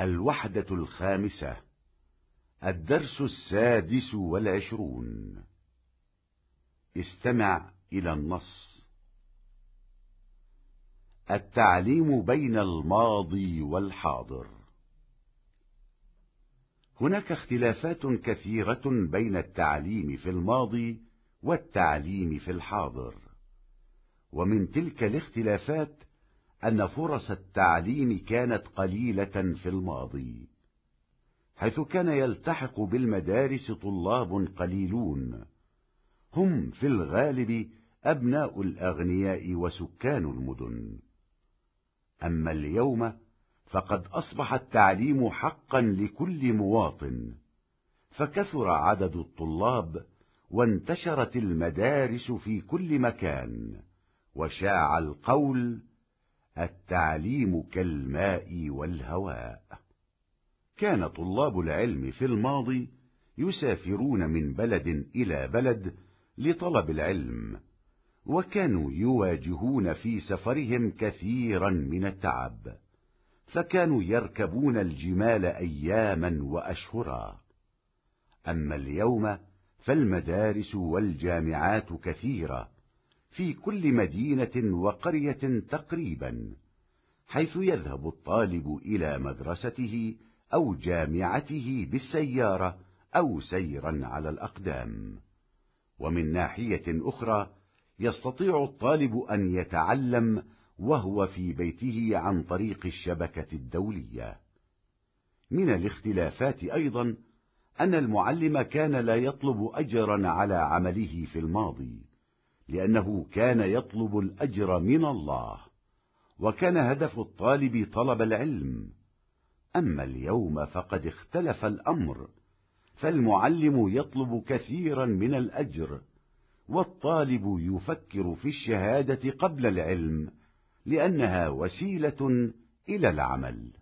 الوحدة الخامسة الدرس السادس والعشرون. استمع إلى النص. التعليم بين الماضي والحاضر. هناك اختلافات كثيرة بين التعليم في الماضي والتعليم في الحاضر ومن تلك الاختلافات أن فرص التعليم كانت قليلة في الماضي حيث كان يلتحق بالمدارس طلاب قليلون. هم في الغالب أبناء الأغنياء وسكان المدن. أما اليوم فقد أصبح التعليم حقا لكل مواطن فكثر عدد الطلاب وانتشرت المدارس في كل مكان وشاع القول التعليم كالماء والهواء. كان طلاب العلم في الماضي يسافرون من بلد إلى بلد لطلب العلم وكانوا يواجهون في سفرهم كثيرا من التعب فكانوا يركبون الجمال أياما وأشهرا. أما اليوم فالمدارس والجامعات كثيرة في كل مدينة وقرية تقريبا حيث يذهب الطالب إلى مدرسته أو جامعته بالسيارة أو سيرا على الأقدام. ومن ناحية أخرى يستطيع الطالب أن يتعلم وهو في بيته عن طريق الشبكة الدولية. من الاختلافات أيضا أن المعلم كان لا يطلب أجرا على عمله في الماضي. لأنه كان يطلب الأجر من الله وكان هدف الطالب طلب العلم. أما اليوم فقد اختلف الأمر فالمعلم يطلب كثيرا من الأجر والطالب يفكر في الشهادة قبل العلم لأنها وسيلة إلى العمل.